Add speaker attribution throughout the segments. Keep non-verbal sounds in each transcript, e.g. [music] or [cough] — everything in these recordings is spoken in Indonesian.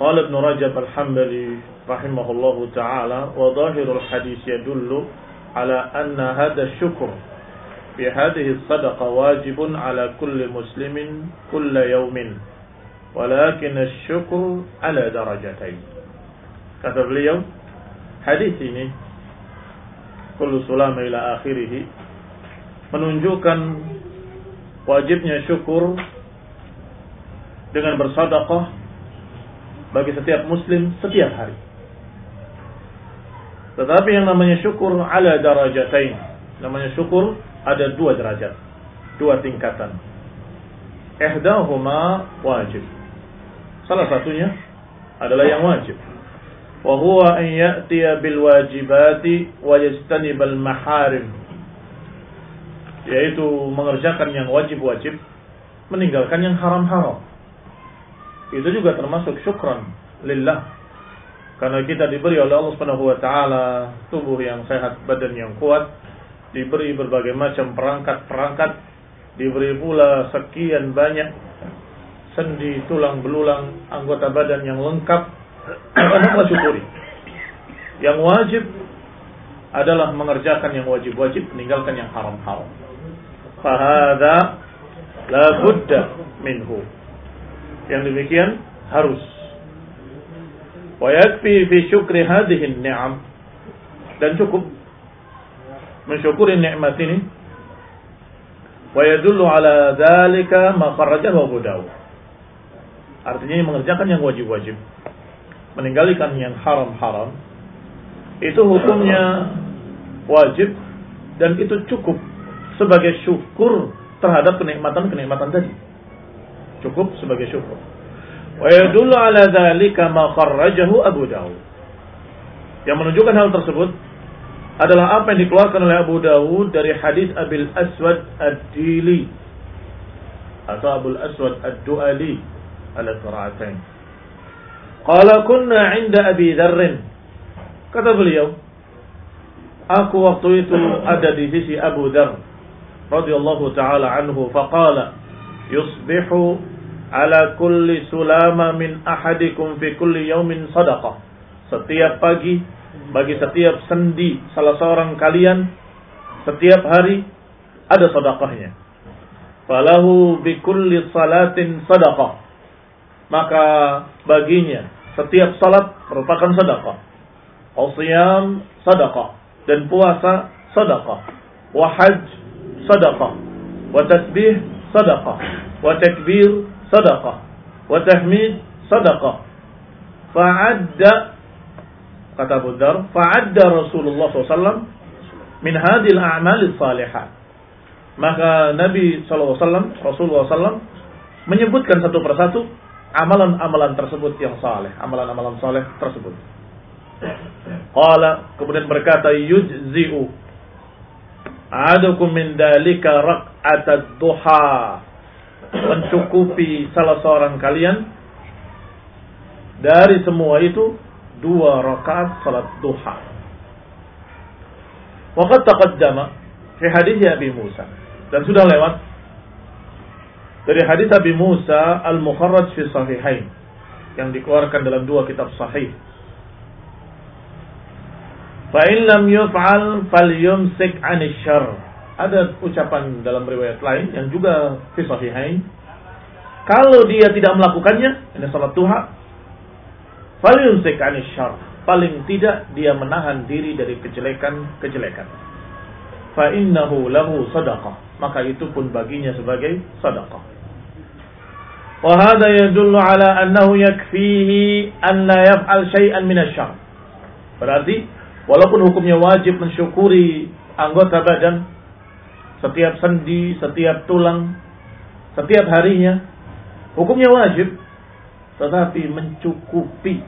Speaker 1: قال ابن رجب الحنبلي رحمه الله تعالى وظاهر الحديث يدل على أن هذا الشكر في هذه الصدقة واجب على كل مسلم كل يوم ولكن الشكر على درجتين. Kata beliau hadis ini kullu sulama ila akhirih menunjukkan wajibnya syukur dengan bersedekah bagi setiap muslim setiap hari. Tetapi yang namanya syukur ala darajatain. Namanya syukur ada dua derajat, dua tingkatan. Ihdahuma wajib. Salah satunya adalah yang wajib. Wa an ya'tiya bil wajibati wa maharim. Yaitu mengerjakan yang wajib-wajib, meninggalkan yang haram-haram itu juga termasuk syukran lillah karena kita diberi oleh Allah Subhanahu wa taala tubuh yang sehat, badan yang kuat, diberi berbagai macam perangkat-perangkat, diberi pula sekian banyak sendi, tulang belulang, anggota badan yang lengkap. [clears throat] Hendaklah syukuri. Yang wajib adalah mengerjakan yang wajib-wajib, meninggalkan yang haram-haram. Fahada la budda minhu yang demikian harus. Wa yakfi fi syukri hadhihi ni'am dan cukup mensyukuri nikmat ini. Wa yadullu ala dzalika ma kharrajahu Abu Dawud. Artinya mengerjakan yang wajib-wajib, meninggalkan yang haram-haram itu hukumnya wajib dan itu cukup sebagai syukur terhadap kenikmatan-kenikmatan tadi cukup sebagai syukur. Wa yadullu ala dzalika ma kharrajahu Abu Dawud. Yang menunjukkan hal tersebut adalah apa yang dikeluarkan oleh Abu Dawud dari hadis Abil Aswad Ad-Dili atau Abu Aswad Ad-Duali ala qira'atain. Qala kunna 'inda Abi Dzar. Kata beliau, aku waktu itu ada di sisi Abu Dzar radhiyallahu taala anhu faqala yusbihu ala kulli sulama min ahadikum fi kulli yaumin sadaqah. Setiap pagi bagi setiap sendi salah seorang kalian setiap hari ada sedekahnya. Falahu bi kulli salatin sadaqah. Maka baginya setiap salat merupakan sedekah. Qiyam sedekah dan puasa sedekah. Wa hajj sedekah. Wa tasbih sedekah. Wa takbir sadaqah wa tahmid sadaqah fa'adda kata Abu Dhar fa'adda Rasulullah SAW min hadil a'mal salihah maka Nabi SAW Rasulullah SAW menyebutkan satu persatu amalan-amalan tersebut yang saleh. Amalan-amalan saleh tersebut. Qala kemudian berkata yujzi'u adukum min dalika raq'atad duha mencukupi salah seorang kalian dari semua itu dua rakaat salat duha. Waqad taqaddama fi hadis Abi Musa dan sudah lewat dari hadis Abi Musa al-Mukharraj fi Sahihain yang dikeluarkan dalam dua kitab sahih. Fa in lam yuf'al falyumsik 'anil syarr. Ada ucapan dalam riwayat lain yang juga fisahihain. Kalau dia tidak melakukannya, ini salat duha, Falyunsikani syar. Paling tidak dia menahan diri dari kejelekan-kejelekan. Fa innahu lahu sadaqah. Maka itu pun baginya sebagai sadaqah. Wa hadha yadullu ala annahu yakfihi an la yaf'al syai'an min asy Berarti walaupun hukumnya wajib mensyukuri anggota badan setiap sendi, setiap tulang, setiap harinya hukumnya wajib tetapi mencukupi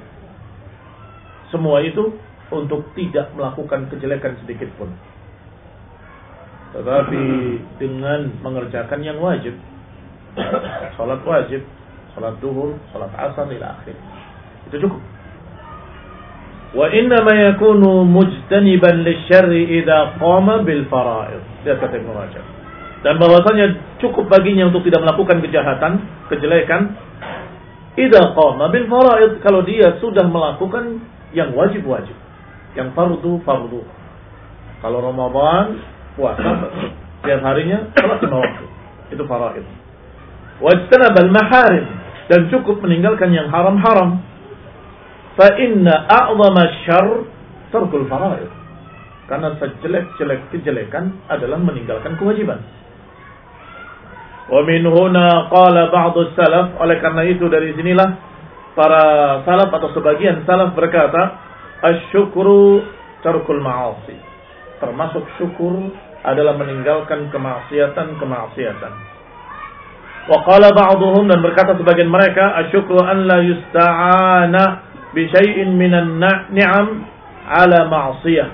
Speaker 1: semua itu untuk tidak melakukan kejelekan sedikit pun tetapi dengan mengerjakan yang wajib [coughs] salat wajib, salat duhur, salat asar ila akhir. Itu cukup. Wa inna ma yakunu mujtaniban lisyarri idza qama bil fara'id. Dia kata Ibnu Rajab. Dan bahwasanya cukup baginya untuk tidak melakukan kejahatan, kejelekan idza qama bil fara'id kalau dia sudah melakukan yang wajib-wajib. Yang fardu fardu. Kalau Ramadan puasa tiap harinya salat lima waktu. Itu faraid wajtanabal maharim dan cukup meninggalkan yang haram-haram. Fa inna a'zama syarr tarkul faraid. Karena sejelek-jelek kejelekan adalah meninggalkan kewajiban. Wa min huna qala ba'du salaf oleh karena itu dari sinilah para salaf atau sebagian salaf berkata asyukru tarkul ma'asi. Termasuk syukur adalah meninggalkan kemaksiatan-kemaksiatan. Wa qala ba'dhum dan berkata sebagian mereka asyukru an la yusta'ana bi syai'in minan ni'am ala ma'siyah.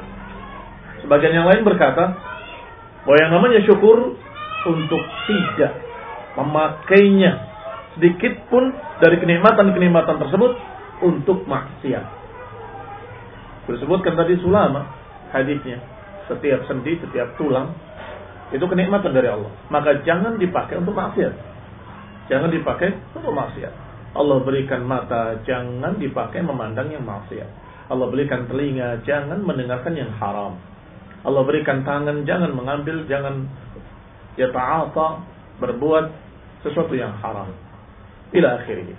Speaker 1: Sebagian yang lain berkata bahwa yang namanya syukur untuk tidak memakainya sedikit pun dari kenikmatan-kenikmatan tersebut untuk maksiat. Disebutkan tadi sulama hadisnya. Setiap sendi, setiap tulang itu kenikmatan dari Allah. Maka jangan dipakai untuk maksiat. Jangan dipakai untuk maksiat. Allah berikan mata, jangan dipakai memandang yang maksiat. Allah berikan telinga, jangan mendengarkan yang haram. Allah berikan tangan, jangan mengambil, jangan ya ta'ata, berbuat sesuatu yang haram. Ila akhirnya.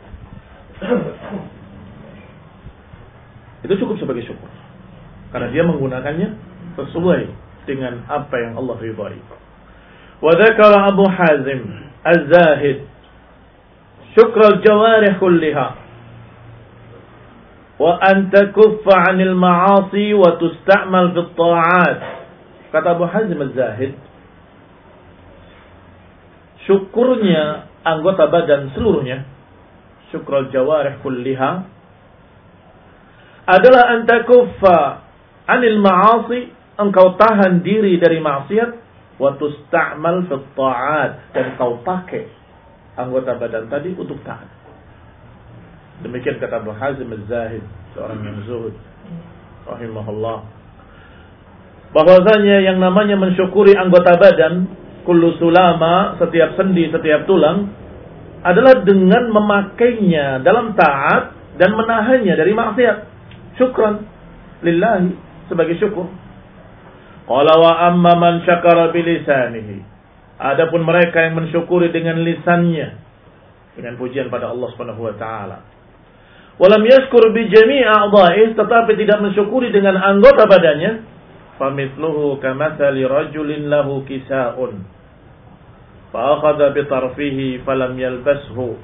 Speaker 1: [clears throat] Itu cukup sebagai syukur. Karena dia menggunakannya sesuai dengan apa yang Allah ridhai. Wa Abu Hazim Az-Zahid syukrul jawarih kulliha wa anta 'anil ma'asi wa tusta'mal fit ta'at. Kata Abu Hazim Az-Zahid, syukurnya anggota badan seluruhnya, syukrul jawarih kulliha adalah anta 'anil ma'asi, engkau tahan diri dari maksiat wa tusta'mal fit ta'at dan kau pakai anggota badan tadi untuk taat. Demikian kata Abu Hazim Az-Zahid, seorang yang zuhud. Rahimahullah. Bahwasanya yang namanya mensyukuri anggota badan, kullu sulama, setiap sendi, setiap tulang, adalah dengan memakainya dalam taat dan menahannya dari maksiat. Syukran lillahi sebagai syukur. Qala wa amma man syakara bilisanihi Adapun mereka yang mensyukuri dengan lisannya dengan pujian pada Allah Subhanahu wa taala. Walam yashkur bi jami'i a'dha'ih tetapi tidak mensyukuri dengan anggota badannya, famithluhu kamathali rajulin lahu kisa'un. Fa'akhadha bi tarfihi falam yalbashu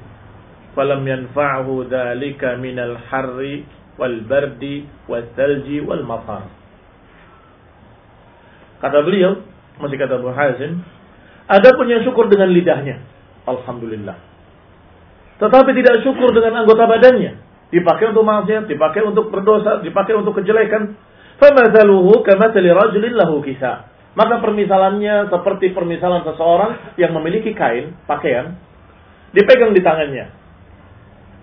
Speaker 1: falam yanfa'hu dhalika minal harri wal bardi wal thalji wal matar. Kata beliau, masih kata Abu Hazim, ada pun yang syukur dengan lidahnya. Alhamdulillah. Tetapi tidak syukur dengan anggota badannya. Dipakai untuk maksiat, dipakai untuk berdosa, dipakai untuk kejelekan. Famathaluhu kamathali rajulin lahu kisa. Maka permisalannya seperti permisalan seseorang yang memiliki kain, pakaian, dipegang di tangannya.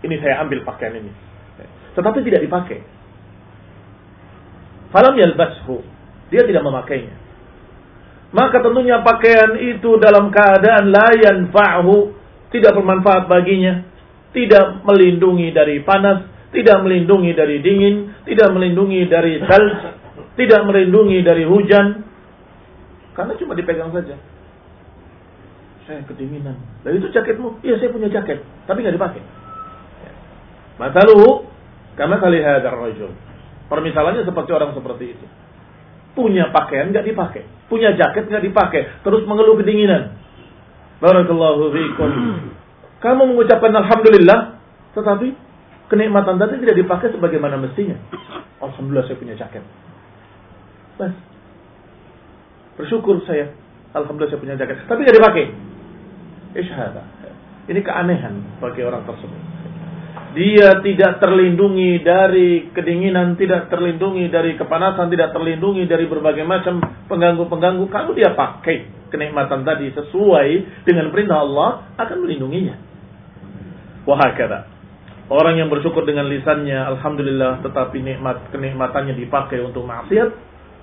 Speaker 1: Ini saya ambil pakaian ini. Tetapi tidak dipakai. falam yalbashu. Dia tidak memakainya. Maka tentunya pakaian itu dalam keadaan la yanfa'hu, tidak bermanfaat baginya, tidak melindungi dari panas, tidak melindungi dari dingin, tidak melindungi dari salj, tidak melindungi dari hujan, karena cuma dipegang saja. Saya kedinginan. Dan itu jaketmu? Iya saya punya jaket, tapi nggak dipakai. Mataluhu karena kali hadar rajul. Permisalannya seperti orang seperti itu. Punya pakaian nggak dipakai, punya jaket nggak dipakai, terus mengeluh kedinginan. Barakallahu fiikum. Kamu mengucapkan alhamdulillah, tetapi kenikmatan tadi tidak dipakai sebagaimana mestinya. Alhamdulillah saya punya jaket. Bas. Bersyukur saya. Alhamdulillah saya punya jaket. Tapi tidak dipakai. Isyhada. Ini keanehan bagi orang tersebut. Dia tidak terlindungi dari kedinginan, tidak terlindungi dari kepanasan, tidak terlindungi dari berbagai macam pengganggu-pengganggu. Kalau dia pakai kenikmatan tadi sesuai dengan perintah Allah, akan melindunginya. Wahakata. Orang yang bersyukur dengan lisannya, Alhamdulillah, tetapi nikmat kenikmatannya dipakai untuk maksiat,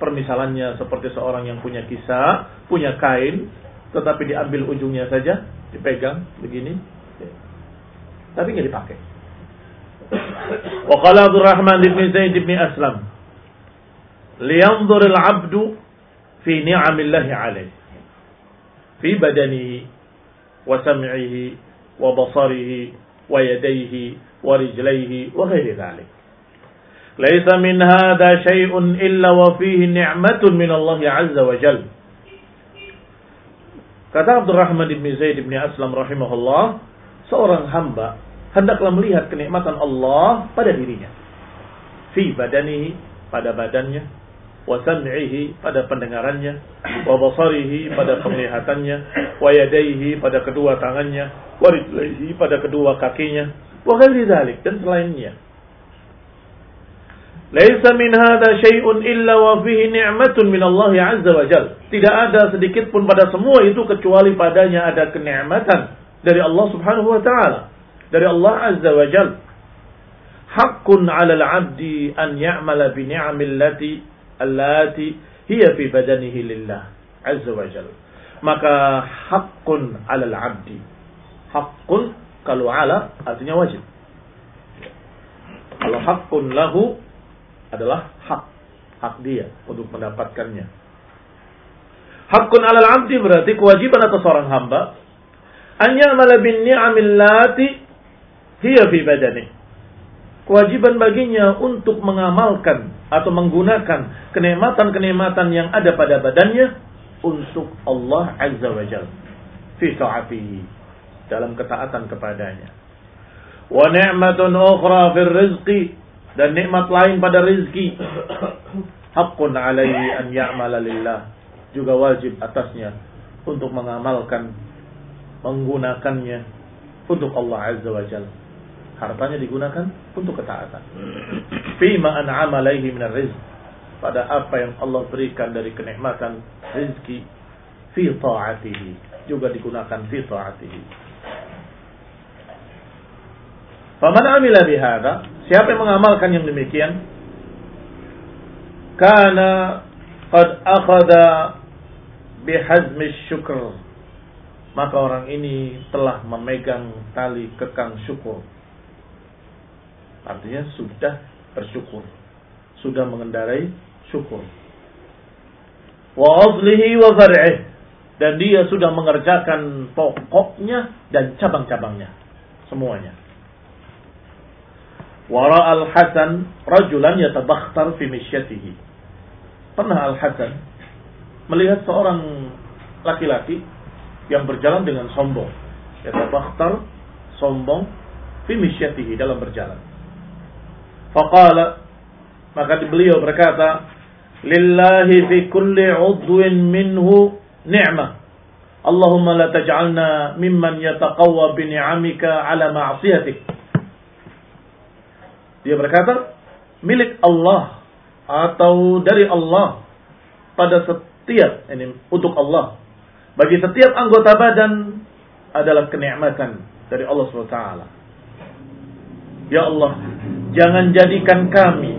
Speaker 1: permisalannya seperti seorang yang punya kisah, punya kain, tetapi diambil ujungnya saja, dipegang begini, tapi nggak dipakai. وقال عبد الرحمن بن زيد بن أسلم لينظر العبد في نعم الله عليه في بدنه وسمعه وبصره ويديه ورجليه وغير ذلك. ليس من هذا شيء إلا وفيه نعمة من الله عز وجل. Kata Abdurrahman bin Zaid bin Aslam rahimahullah, seorang hamba hendaklah melihat kenikmatan Allah pada dirinya. Fi badanihi, pada badannya, wa sam'ihi, pada pendengarannya, wa basarihi, pada penglihatannya, wa yadaihi, pada kedua tangannya, wa rijlaihi, pada kedua kakinya, wa ghairi dzalik dan selainnya. Laisa min hadha syai'un illa wa fihi ni'matun min Allah azza wa jal. Tidak ada sedikit pun pada semua itu kecuali padanya ada kenikmatan dari Allah Subhanahu wa taala. Dari Allah azza wa jal. Haqqun 'ala al-'abdi an ya'mala bi ni'amillati allati hiya fi badanihi lillah azza wa jal. Maka haqqun 'ala al-'abdi. Haqqun kalau 'ala artinya wajib. Kalau haqqun lahu adalah hak hak dia untuk mendapatkannya. Hakun alal abdi berarti kewajiban atas seorang hamba an ya'mala bin ni'amillati hiya fi badani. Kewajiban baginya untuk mengamalkan atau menggunakan kenikmatan-kenikmatan yang ada pada badannya untuk Allah Azza wa Jalla fi ta'atihi dalam ketaatan kepadanya. Wa ni'matun ukhra fil rizqi dan nikmat lain pada rizki. [coughs] Hakun alaihi an ya'mala lillah. Juga wajib atasnya untuk mengamalkan, menggunakannya untuk Allah Azza wa Jalla. Hartanya digunakan untuk ketaatan. Fima an'ama alaihi minar rizq. Pada apa yang Allah berikan dari kenikmatan rizki. Fi ta'atihi. Juga digunakan fi ta'atihi. Faman amila bihada, siapa yang mengamalkan yang demikian? Kana qad akhada bihazmi syukr. Maka orang ini telah memegang tali kekang syukur. Artinya sudah bersyukur. Sudah mengendarai syukur. Wa azlihi wa zar'ih. Dan dia sudah mengerjakan pokoknya dan cabang-cabangnya. Semuanya. Wara al-Hasan rajulan yatabakhtar fi misyatihi. Pernah al-Hasan melihat seorang laki-laki yang berjalan dengan sombong. Yatabakhtar sombong fi misyatihi dalam berjalan. Faqala maka beliau berkata, "Lillahi fi kulli 'udwin minhu ni'mah. Allahumma la taj'alna mimman yataqawwa bi ni'amika 'ala ma'siyatik." Dia berkata, milik Allah atau dari Allah pada setiap ini untuk Allah. Bagi setiap anggota badan adalah kenikmatan dari Allah SWT. Ya Allah, jangan jadikan kami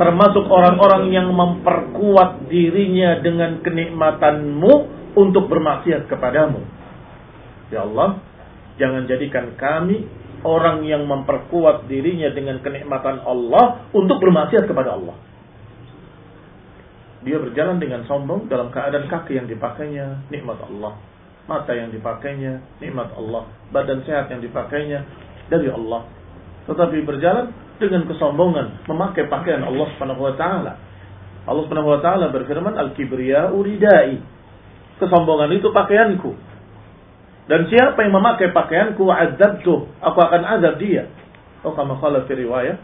Speaker 1: termasuk orang-orang yang memperkuat dirinya dengan kenikmatanmu untuk bermaksiat kepadamu. Ya Allah, jangan jadikan kami orang yang memperkuat dirinya dengan kenikmatan Allah untuk bermaksiat kepada Allah. Dia berjalan dengan sombong dalam keadaan kaki yang dipakainya nikmat Allah, mata yang dipakainya nikmat Allah, badan sehat yang dipakainya dari Allah. Tetapi berjalan dengan kesombongan memakai pakaian Allah Subhanahu wa taala. Allah Subhanahu wa taala berfirman al-kibriya uridai. Kesombongan itu pakaianku. Dan siapa yang memakai pakaianku azabtu, aku akan azab dia. Oh kama qala fi riwayat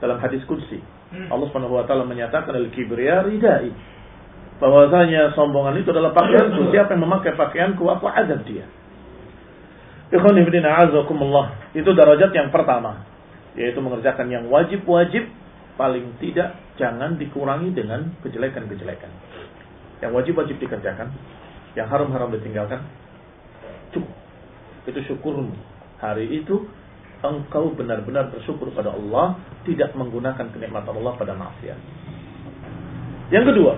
Speaker 1: dalam hadis qudsi. Allah Subhanahu wa taala menyatakan al-kibriya ridai. Bahwasanya sombongan itu adalah pakaianku. Siapa yang memakai pakaianku, aku azab dia. Ikhwan ibn. Itu derajat yang pertama yaitu mengerjakan yang wajib-wajib paling tidak jangan dikurangi dengan kejelekan-kejelekan. Yang wajib-wajib dikerjakan, yang haram-haram ditinggalkan, cukup. Itu syukur hari itu engkau benar-benar bersyukur pada Allah, tidak menggunakan kenikmatan Allah pada maksiat. Yang kedua,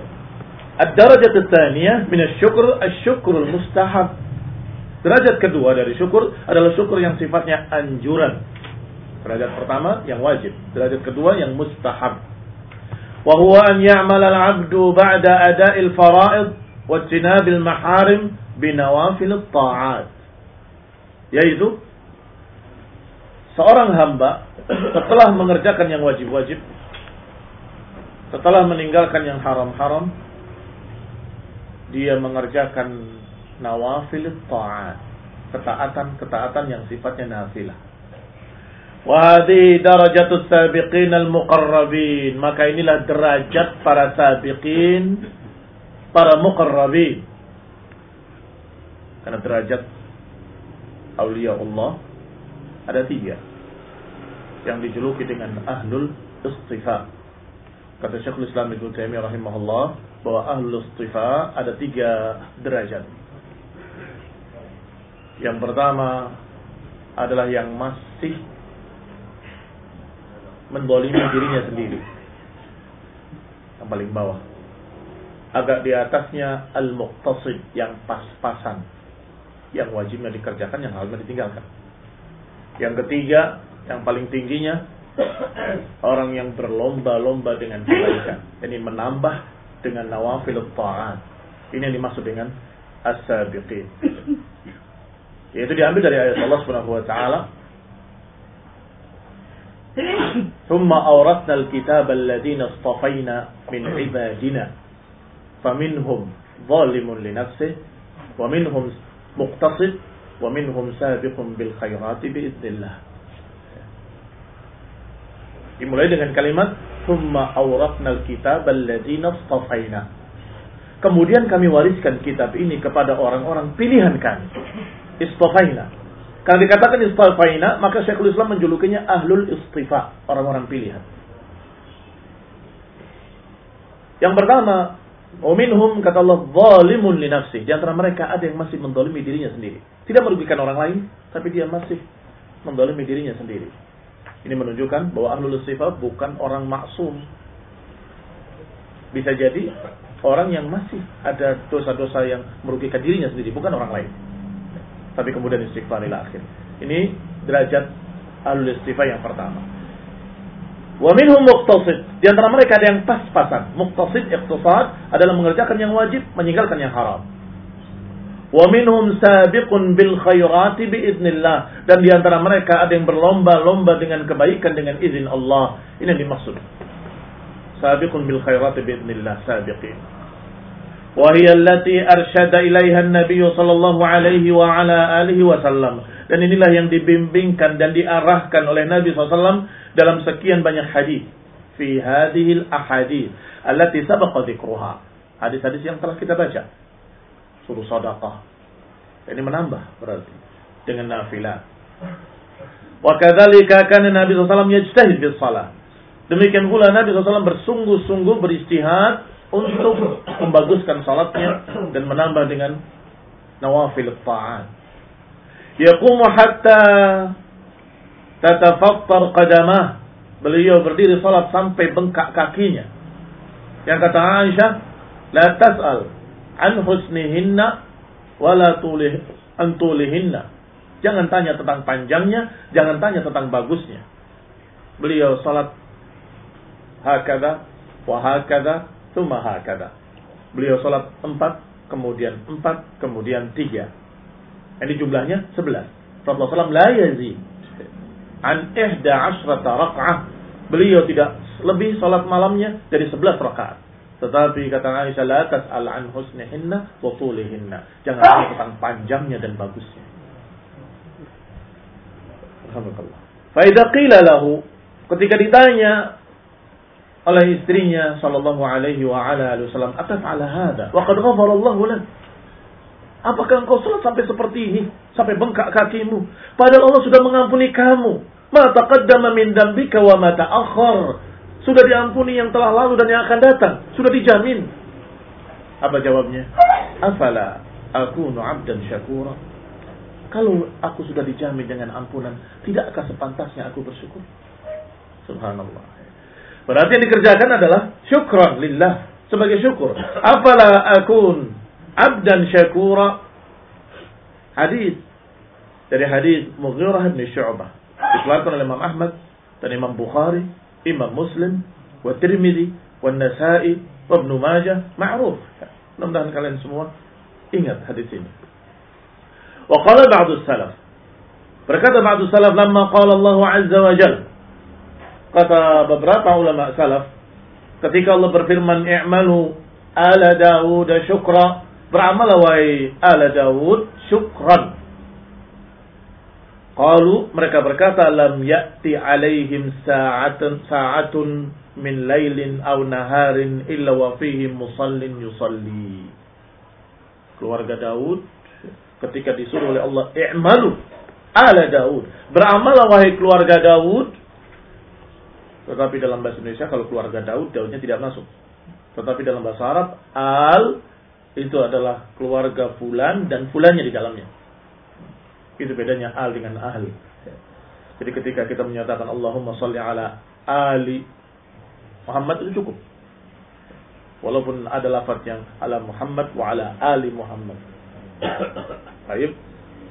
Speaker 1: ad-darajat tsaniyah min asy-syukr asy-syukrul mustahab. Derajat kedua dari syukur adalah syukur yang sifatnya anjuran, Derajat pertama yang wajib, derajat kedua yang mustahab. Wa huwa an ya'mal al-'abdu ba'da ada'il fara'id wa tinabil maharim binawafil ta'at. Yaitu seorang hamba setelah mengerjakan yang wajib-wajib setelah meninggalkan yang haram-haram dia mengerjakan nawafil ta'at ketaatan-ketaatan yang sifatnya nafilah Wahdi darajatus sabiqin al-muqarrabin. Maka inilah derajat para sabiqin, para muqarrabin. Karena derajat awliya Allah ada tiga. Yang dijuluki dengan ahlul istifa. Kata Syekhul Islam Ibn Taimiyah rahimahullah bahwa ahlul istifa ada tiga derajat. Yang pertama adalah yang masih mendolimi dirinya sendiri. Yang paling bawah. Agak di atasnya al-muqtasid yang pas-pasan. Yang wajibnya dikerjakan, yang harusnya ditinggalkan. Yang ketiga, yang paling tingginya, orang yang berlomba-lomba dengan kebaikan. Ini menambah dengan nawafil ta'at. Ini yang dimaksud dengan as-sabiqin. Yaitu diambil dari ayat Allah Subhanahu wa taala ثم أورثنا الكتاب الذين اصطفينا من عبادنا فمنهم ظالم لنفسه ومنهم مقتصد ومنهم سابق بالخيرات بإذن الله Dimulai dengan kalimat Thumma awratna al-kitab alladhina istafaina. Kemudian kami wariskan kitab ini kepada orang-orang pilihan kami. Istafaina. Kalau dikatakan istifaina, maka Syekhul Islam menjulukinya ahlul istifa, orang-orang pilihan. Yang pertama, Ominhum kata Allah zalimun li nafsi. Di antara mereka ada yang masih mendolimi dirinya sendiri. Tidak merugikan orang lain, tapi dia masih mendolimi dirinya sendiri. Ini menunjukkan bahwa ahlul istifa bukan orang maksum. Bisa jadi orang yang masih ada dosa-dosa yang merugikan dirinya sendiri, bukan orang lain tapi kemudian istighfar ila akhir. Ini derajat alul istighfar yang pertama. Wa minhum muqtasid. Di antara mereka ada yang pas-pasan. Muqtasid iqtisad adalah mengerjakan yang wajib, meninggalkan yang haram. Wa minhum sabiqun bil khairati biiznillah. Dan di antara mereka ada yang berlomba-lomba dengan kebaikan dengan izin Allah. Ini yang dimaksud. Sabiqun bil khairati biiznillah. Sabiqin. وهي التي أرشد إليها النبي صلى الله عليه وعلى آله وسلم dan inilah yang dibimbingkan dan diarahkan oleh Nabi SAW dalam sekian banyak hadis fi hadhil ahadith allati sabaqa dzikruha hadis-hadis yang telah kita baca suruh sedekah ini menambah berarti dengan nafilah wa kadzalika kana Nabi SAW yajtahid bis salat demikian pula Nabi SAW bersungguh-sungguh beristihad untuk membaguskan salatnya dan menambah dengan nawafil ta'at. Yaqumu hatta tatafattar qadamah Beliau berdiri salat sampai bengkak kakinya. Yang kata Aisyah, la tas'al an husnihinna wala tulih antulihinna. Jangan tanya tentang panjangnya, jangan tanya tentang bagusnya. Beliau salat hakada wa hakada thumma hakada. Beliau salat empat, kemudian empat, kemudian tiga. Ini jumlahnya sebelas. Rasulullah SAW la yazid an ihda asrata rak'ah. Beliau tidak lebih salat malamnya dari sebelas rakaat. Tetapi kata Aisyah la tas'al an husnihinna wa tulihinna. Jangan tanya tentang panjangnya dan bagusnya. Alhamdulillah. Fa qila lahu ketika ditanya oleh istrinya sallallahu alaihi wa ala alihi wasallam, "Ataf'ala hada wa qad ghafara Allah lak?" Apakah engkau salat sampai seperti ini, sampai bengkak kakimu, padahal Allah sudah mengampuni kamu? Ma taqaddama min dambika wa ma ta'akhkhar. Sudah diampuni yang telah lalu dan yang akan datang, sudah dijamin. Apa jawabnya? Afala akunu 'abdan syakura? Kalau aku sudah dijamin dengan ampunan, tidakkah sepantasnya aku bersyukur? Subhanallah. Berarti yang dikerjakan adalah syukran lillah sebagai syukur. Afala akun abdan syakura? Hadis dari hadis Mughirah bin Syu'bah dikeluarkan oleh Imam Ahmad dan Imam Bukhari, Imam Muslim, wa Tirmidzi, wa Nasa'i, wa Ibnu Majah, ma'ruf. Mudah-mudahan kalian semua ingat hadis ini. Wa qala ba'du salaf. Berkata ba'du salaf lamma qala Allah Azza wa Jalla Kata beberapa ulama salaf, ketika Allah berfirman, "I'malu ala Daud syukra." Beramal wahai ala Daud syukran. Qalu mereka berkata lam ya'ti alaihim sa'atun sa'atun min lailin aw naharin illa wa fihi musallin yusalli. Keluarga Daud ketika disuruh oleh Allah i'malu ala Daud. Beramal wahai keluarga Daud tetapi dalam bahasa Indonesia kalau keluarga Daud, Daudnya tidak masuk. Tetapi dalam bahasa Arab, al itu adalah keluarga fulan dan fulannya di dalamnya. Itu bedanya al dengan ahli. Jadi ketika kita menyatakan Allahumma salli ala ali Muhammad itu cukup. Walaupun ada lafaz yang ala Muhammad wa ala ali Muhammad. Baik.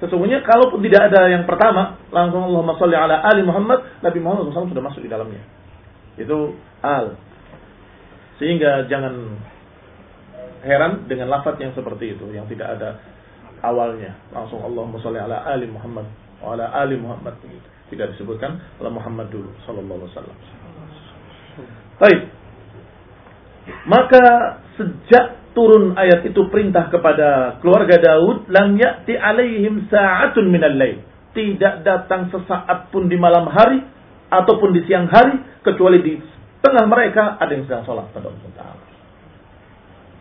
Speaker 1: Sesungguhnya kalaupun tidak ada yang pertama, langsung Allahumma salli ala ali Muhammad, Nabi Muhammad SAW sudah masuk di dalamnya. Itu al. Sehingga jangan heran dengan lafaz yang seperti itu, yang tidak ada awalnya. Langsung Allahumma sholli ala ali Muhammad wa ala ali Muhammad begitu. Tidak disebutkan ala Muhammad dulu sallallahu alaihi wasallam. Baik. Maka sejak turun ayat itu perintah kepada keluarga Daud, lam ya'ti alaihim sa'atun minal lail. Tidak datang sesaat pun di malam hari ataupun di siang hari kecuali di tengah mereka ada yang sedang sholat pada Allah Taala.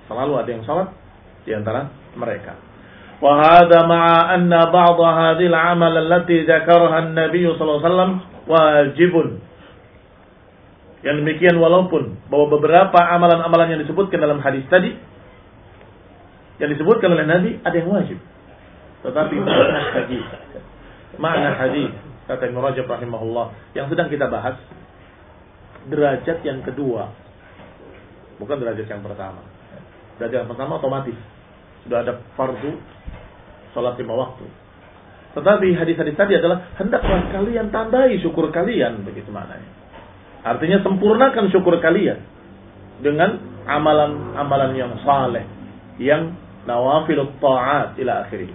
Speaker 1: Selalu ada yang sholat di antara mereka. وهذا مع أن بعض هذه العمل التي ذكرها النبي صلى الله عليه وسلم واجب yang demikian walaupun bahwa beberapa amalan-amalan yang disebutkan dalam hadis tadi yang disebutkan oleh Nabi ada yang wajib. Tetapi makna hadis, makna hadis kata Ibnu Rajab rahimahullah yang sedang kita bahas derajat yang kedua. Bukan derajat yang pertama. Derajat yang pertama otomatis. Sudah ada fardu sholat lima waktu. Tetapi hadis-hadis tadi adalah hendaklah kalian tambahi syukur kalian begitu maknanya. Artinya sempurnakan syukur kalian dengan amalan-amalan yang saleh yang nawafil ta'at ila akhirih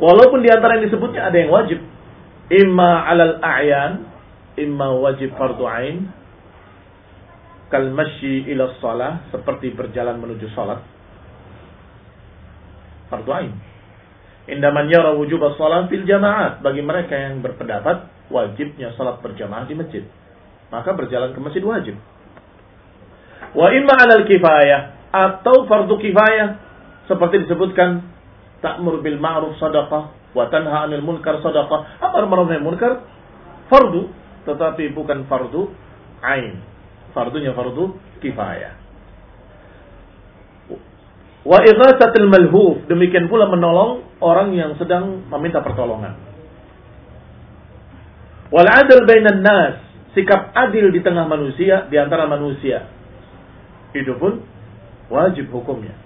Speaker 1: Walaupun di antara yang disebutnya ada yang wajib. Imma alal a'yan, imma wajib fardu ain, kal masyi ila shalah, seperti berjalan menuju salat. Fardu ain. Indaman yara wujub salat fil jamaat. Bagi mereka yang berpendapat wajibnya salat berjamaah di masjid. Maka berjalan ke masjid wajib. Wa imma alal kifayah. Atau fardu kifayah. Seperti disebutkan ta'mur bil ma'ruf sadaqah wa tanha 'anil munkar sadaqah. Amar ma'ruf nahi munkar fardu tetapi bukan fardu ain. Fardunya fardu kifayah. Wa ighatsatil malhuf, demikian pula menolong orang yang sedang meminta pertolongan. Wal adl bainan nas, sikap adil di tengah manusia, di antara manusia. Itu pun wajib hukumnya.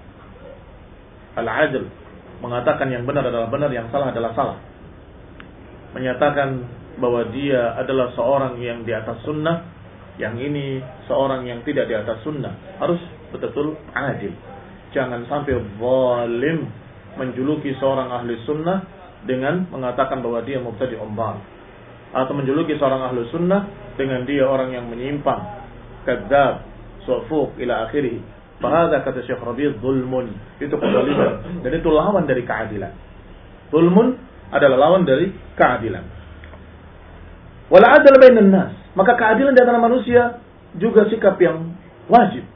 Speaker 1: Al adl mengatakan yang benar adalah benar, yang salah adalah salah. Menyatakan bahwa dia adalah seorang yang di atas sunnah, yang ini seorang yang tidak di atas sunnah. Harus betul-betul adil. Jangan sampai zalim menjuluki seorang ahli sunnah dengan mengatakan bahwa dia mubtadi umbal atau menjuluki seorang ahlu sunnah dengan dia orang yang menyimpang, kadzab, sufuq ila akhirih. Fahada kata Syekh Rabi' zulmun. Itu kezaliman dan itu lawan dari keadilan. Zulmun adalah lawan dari keadilan. Wala adal bainan nas. Maka keadilan di antara manusia juga sikap yang wajib.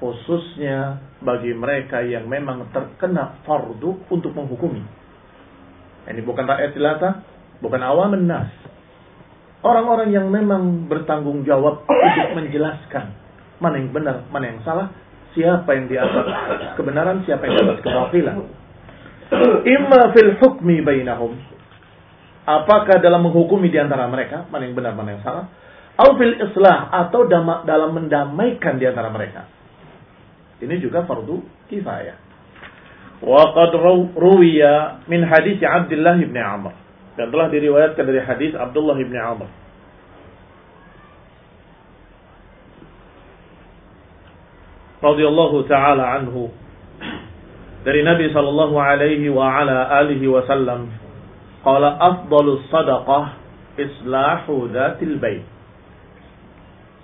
Speaker 1: Khususnya bagi mereka yang memang terkena fardu untuk menghukumi. Ini bukan rakyat jelata, bukan awam nas. Orang-orang yang memang bertanggung jawab untuk menjelaskan mana yang benar, mana yang salah, siapa yang di atas kebenaran, siapa yang di atas kebatilan. Imma fil hukmi bainahum. Apakah dalam menghukumi di antara mereka, mana yang benar, mana yang salah? Atau fil islah, atau dalam mendamaikan di antara mereka. Ini juga fardu kifayah. Wa qad ruwiya min hadis Abdullah bin Amr dan telah diriwayatkan dari hadis Abdullah bin Amr. Radhiyallahu taala anhu dari Nabi sallallahu alaihi wa ala alihi wasallam qala afdalus sadaqah islahu dzatil bait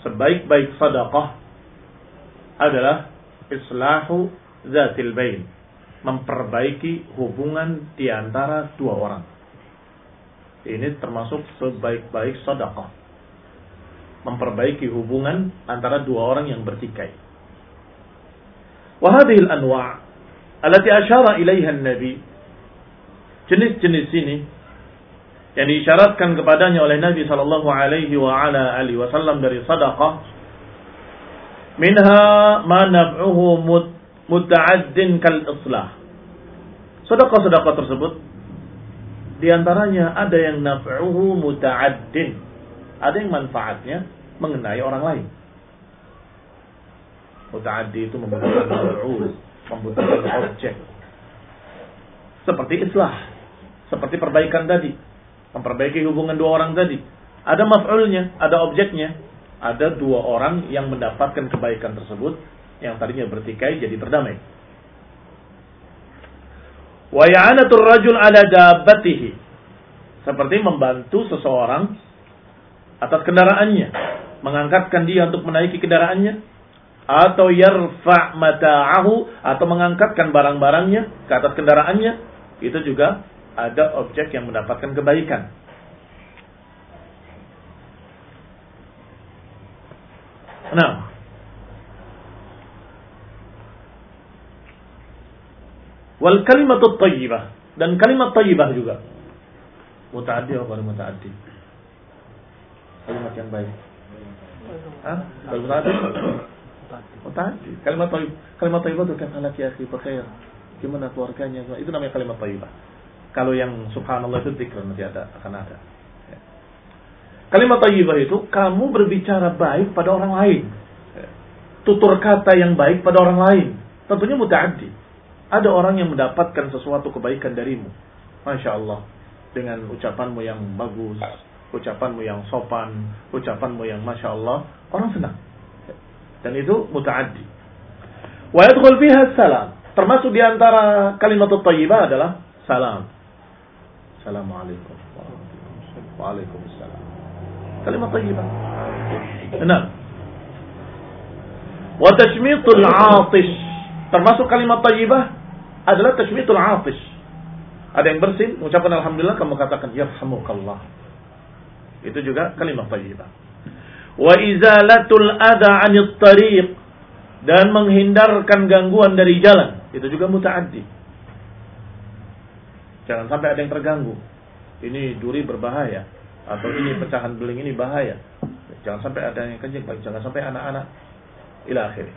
Speaker 1: sebaik-baik sedekah adalah islahu dzatil bait memperbaiki hubungan di antara dua orang ini termasuk sebaik-baik sedekah. Memperbaiki hubungan antara dua orang yang bertikai. Wahadil anwa' alati asyara ilaiha nabi jenis-jenis ini yang diisyaratkan kepadanya oleh Nabi sallallahu alaihi wa ala alihi wasallam dari sedekah minha ma nab'uhu muta'addin kal islah sedekah-sedekah tersebut di antaranya ada yang naf'uhu muta'addin. Ada yang manfaatnya mengenai orang lain. Muta'addi itu membutuhkan maf'ul, membutuhkan objek. Seperti islah, seperti perbaikan tadi, memperbaiki hubungan dua orang tadi. Ada maf'ulnya, ada objeknya. Ada dua orang yang mendapatkan kebaikan tersebut yang tadinya bertikai jadi berdamai. Wa ya'anatur rajul ala dabbatihi. Seperti membantu seseorang atas kendaraannya, mengangkatkan dia untuk menaiki kendaraannya atau yarfa' mata'ahu atau mengangkatkan barang-barangnya ke atas kendaraannya, itu juga ada objek yang mendapatkan kebaikan. Nah, Wal kalimatut thayyibah dan kalimat thayyibah juga. Mutaaddi atau bukan mutaaddi? Kalimat yang baik. Hah? Kalau mutaaddi? Mutaaddi. Kalimat thayyib. Kalimat thayyibah itu kan anak ya akhi bkhair. Gimana keluarganya? Itu namanya kalimat thayyibah. Kalau yang subhanallah itu zikr nanti ada akan ada. Ya. Kalimat thayyibah itu kamu berbicara baik pada orang lain. Ya. Tutur kata yang baik pada orang lain. Tentunya mutaaddi. Ada orang yang mendapatkan sesuatu kebaikan darimu. Masya Allah. Dengan ucapanmu yang bagus. Ucapanmu yang sopan. Ucapanmu yang Masya Allah. Orang senang. Dan itu muta'addi. Wa yadkhul fiha salam. Termasuk di antara kalimat tayyibah adalah salam. Assalamualaikum. Waalaikumsalam. Kalimat tayyibah. Enam. Wa tashmitul 'atish. Termasuk kalimat tayyibah adalah tashmitul afis. Ada yang bersin, mengucapkan alhamdulillah, kamu katakan yarhamukallah. Itu juga kalimat thayyibah. Wa izalatul ada 'anil tariq dan menghindarkan gangguan dari jalan. Itu juga mutaaddi. Jangan sampai ada yang terganggu. Ini duri berbahaya atau ini pecahan beling ini bahaya. Jangan sampai ada yang kencing, jangan sampai anak-anak ila akhirnya.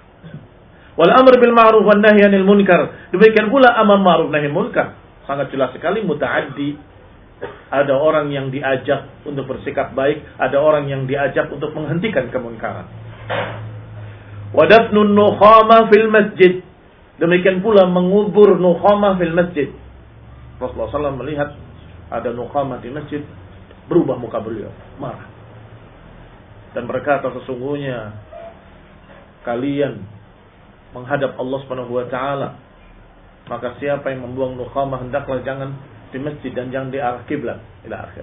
Speaker 1: Wal amr bil ma'ruf wan nahi anil munkar. Demikian pula amar ma'ruf nahi munkar. Sangat jelas sekali mutaaddi Ada orang yang diajak untuk bersikap baik, ada orang yang diajak untuk menghentikan kemunkaran. Wadafnun nukhama fil masjid. Demikian pula mengubur nukhama fil masjid. Rasulullah SAW melihat ada nukhama di masjid, berubah muka beliau, marah. Dan berkata sesungguhnya kalian menghadap Allah Subhanahu wa taala maka siapa yang membuang nukhamah hendaklah jangan di masjid dan jangan di arah kiblat ila akhir.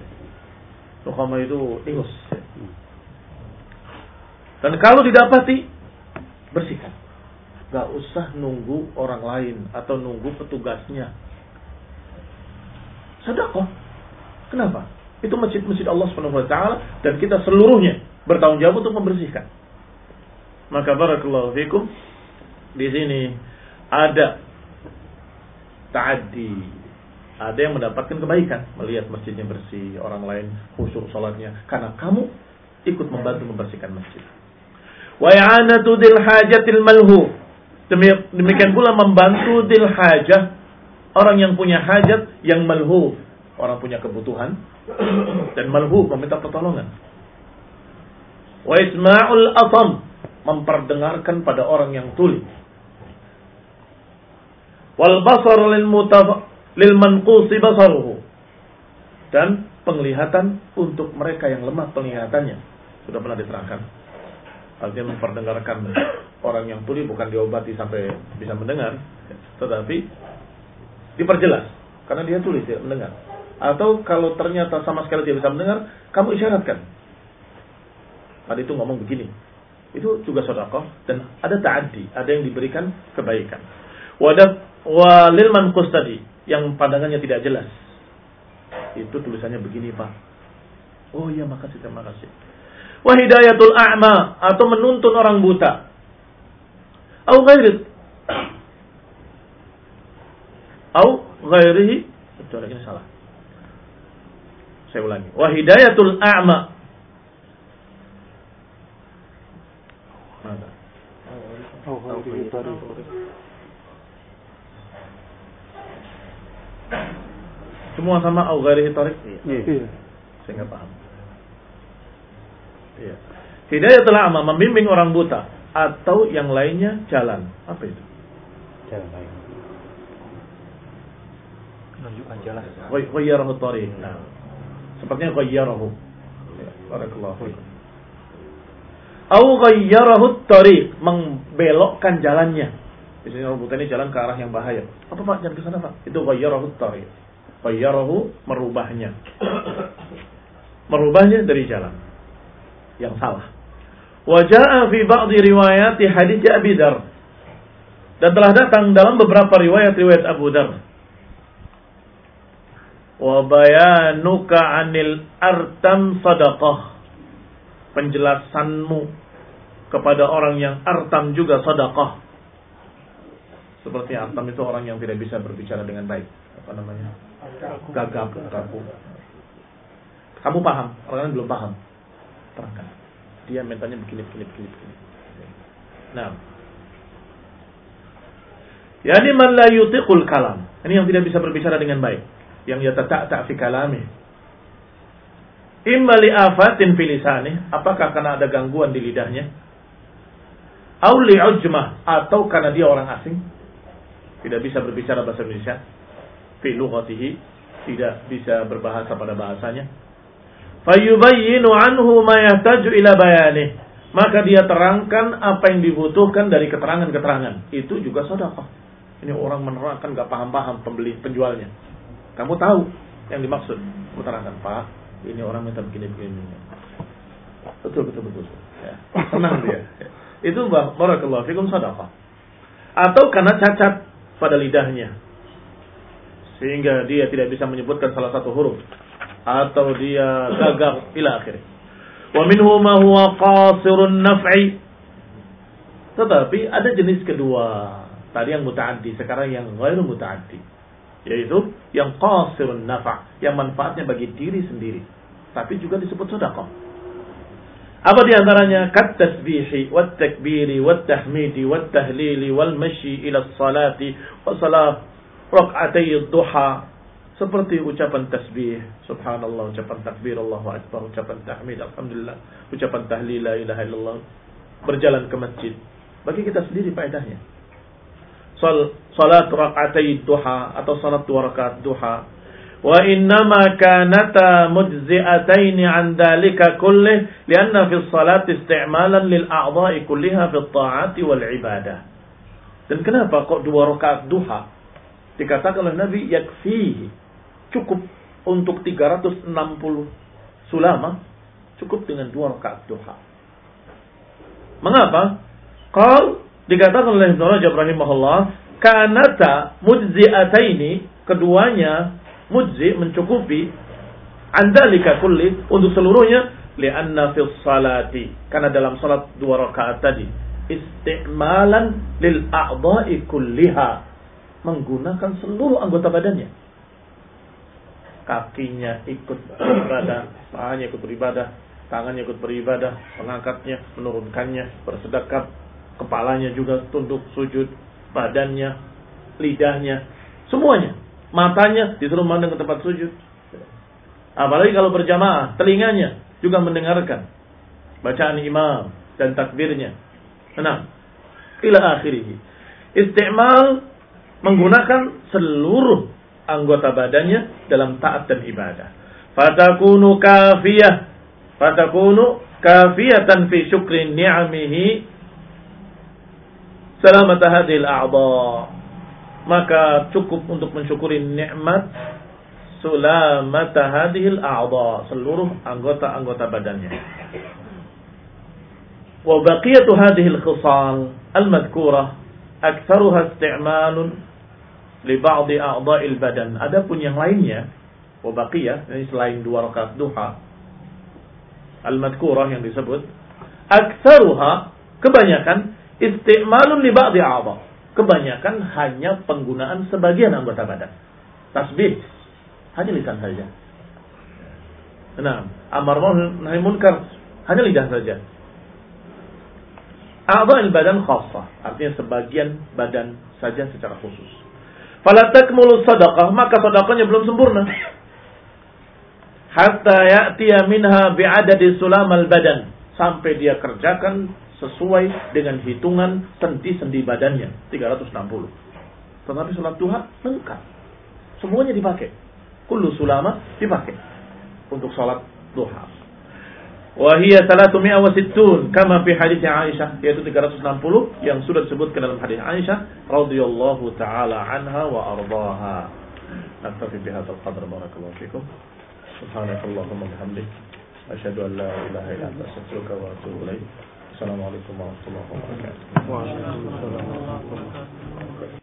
Speaker 1: Nukhamah itu ingus. Dan kalau didapati bersihkan. Gak usah nunggu orang lain atau nunggu petugasnya. Sedekah. Kenapa? Itu masjid-masjid Allah Subhanahu wa taala dan kita seluruhnya bertanggung jawab untuk membersihkan. Maka barakallahu fikum di sini ada ta'addi. Ada yang mendapatkan kebaikan melihat masjidnya bersih, orang lain khusyuk salatnya karena kamu ikut membantu membersihkan masjid. Wa dil hajatil malhu. Demikian pula membantu dil hajah orang yang punya hajat yang malhu, orang punya kebutuhan dan malhu meminta pertolongan. Wa isma'ul atam memperdengarkan pada orang yang tuli wal basar lil lil manqusi basaruhu. Dan penglihatan untuk mereka yang lemah penglihatannya. Sudah pernah diterangkan. Artinya memperdengarkan [coughs] orang yang tuli bukan diobati sampai bisa mendengar. Tetapi diperjelas. Karena dia tuli tidak mendengar. Atau kalau ternyata sama sekali tidak bisa mendengar kamu isyaratkan. Tadi itu ngomong begini. Itu juga sodakoh dan ada ta'addi ada yang diberikan kebaikan. Wadat walil manqus tadi yang pandangannya tidak jelas. Itu tulisannya begini, Pak. Oh iya, makasih, terima kasih. Wa hidayatul a'ma atau menuntun orang buta. Au ghairi Au ghairihi itu ini salah. Saya ulangi. Wa hidayatul a'ma. Mana? Au ghairihi Semua sama au ghairihi tariq? Iya. iya. Saya enggak paham. Iya. Hidayatul a'ma membimbing orang buta atau yang lainnya jalan. Apa itu? Jalan lain. Menunjukkan jalan. Ghayyarahu tariq. Nah. Sepertinya ghayyarahu. Ya, barakallahu fiikum. Au ghayyarahu tariq, membelokkan jalannya. Biasanya orang buta ini jalan ke arah yang bahaya. Apa Pak? Jangan ke sana Pak. Itu ghayyarahu tariq. Ghayyarahu merubahnya. merubahnya dari jalan yang salah. Waja'a fi ba'di riwayati hadits Abi Dar. Dan telah datang dalam beberapa riwayat-riwayat Abu Dar. Wa bayanuka 'anil artam sadaqah. Penjelasanmu kepada orang yang artam juga sadaqah seperti Antam itu orang yang tidak bisa berbicara dengan baik. Apa namanya? Gagap, kaku. Kamu paham, orang lain belum paham. Terangkan. Dia mentalnya begini, begini, begini, begini. Nah. Yani man la yutiqul kalam. Ini yang tidak bisa berbicara dengan baik. Yang tak fi kalami. Imma li afatin filisani. Apakah karena ada gangguan di lidahnya? Auli ujmah. Atau karena dia orang asing tidak bisa berbicara bahasa Indonesia, fi lughatihi, tidak bisa berbahasa pada bahasanya. Fayubayyinu anhu ma yahtaju ila bayanih. Maka dia terangkan apa yang dibutuhkan dari keterangan-keterangan. Itu juga sedekah. Ini orang menerangkan gak paham-paham pembeli penjualnya. Kamu tahu yang dimaksud. Kamu terangkan, Pak, ini orang minta begini-begini. Betul, betul, betul. Ya. Senang dia. Itu barakallahu fikum sadaqah. Atau karena cacat pada lidahnya sehingga dia tidak bisa menyebutkan salah satu huruf atau dia gagal ila akhir. Wa minhu ma huwa qasirun naf'i. Tetapi ada jenis kedua. Tadi yang mutaaddi, sekarang yang ghairu mutaaddi. Yaitu yang qasirun naf'a, yang manfaatnya bagi diri sendiri, tapi juga disebut sedekah. Apa di antaranya? Kat tasbihi, wat takbiri, wat tahmidi, wat tahlili, wal mashi ila salati, wa salat rak'atay duha. seperti ucapan tasbih, subhanallah, ucapan takbir, Allahu akbar, ucapan tahmid, alhamdulillah, ucapan tahlil, la ilaha illallah, berjalan ke masjid. Bagi kita sendiri faedahnya. Sal, salat rakaat duha atau salat dua rakaat duha. Wa innama kanata mujzi'ataini an dhalika kullih lianna fi salat isti'malan lil a'dha'i kulliha fi ta'ati wal ibadah. Dan kenapa kok dua rakaat duha dikatakan oleh Nabi yakfihi cukup untuk 360 sulama cukup dengan dua rakaat duha. Mengapa? Qal dikatakan oleh Ibnu Rajab rahimahullah, kanata mujzi'ataini, keduanya mujzi mencukupi andalika kulli untuk seluruhnya lianna fi salati karena dalam salat dua rakaat tadi istimalan lil a'dha'i kulliha menggunakan seluruh anggota badannya kakinya ikut beribadah, pahanya ikut beribadah, tangannya ikut beribadah, mengangkatnya, menurunkannya, bersedekap, kepalanya juga tunduk sujud, badannya, lidahnya, semuanya. Matanya disuruh memandang ke tempat sujud. Apalagi kalau berjamaah, telinganya juga mendengarkan bacaan imam dan takbirnya. Enam. Ila akhirih. Istimal menggunakan seluruh anggota badannya dalam taat dan ibadah. Fatakunu kafiyah. Fatakunu kafiyatan fi syukri ni'amihi selamat hadhil a'dha. Maka cukup untuk mensyukuri nikmat selamat hadhil a'dha, seluruh anggota-anggota badannya. Wa baqiyatu hadhil khisal al-madhkurah aktsaruha isti'malun li ba'di a'dha'il badan. Adapun yang lainnya, wa baqiyah, ini selain dua rakaat duha, al-madkurah yang disebut, aktsaruha kebanyakan istimalun li ba'di a'dha. Kebanyakan hanya penggunaan sebagian anggota badan. Tasbih hanya lisan saja. Nah, amar nahi munkar hanya lidah saja. A'dha'il badan khassah, artinya sebagian badan saja secara khusus. Fala takmulu sadaqah, maka sedekahnya belum sempurna. Hatta ya'tiya minha bi'adadi sulamal badan. Sampai dia kerjakan sesuai dengan hitungan sendi-sendi badannya. 360. Tetapi sholat duha lengkap. Semuanya dipakai. Kullu sulama dipakai. Untuk sholat duha. Wahia salatu mi'a wa sittun kama fi hadis Aisyah yaitu 360 yang sudah disebutkan dalam hadis Aisyah radhiyallahu taala anha wa ardaha. Naktafi bihadzal qadr barakallahu fikum. Subhanakallahumma bihamdik asyhadu an la ilaha illa anta astaghfiruka wa atubu ilaik. Assalamualaikum warahmatullahi wabarakatuh.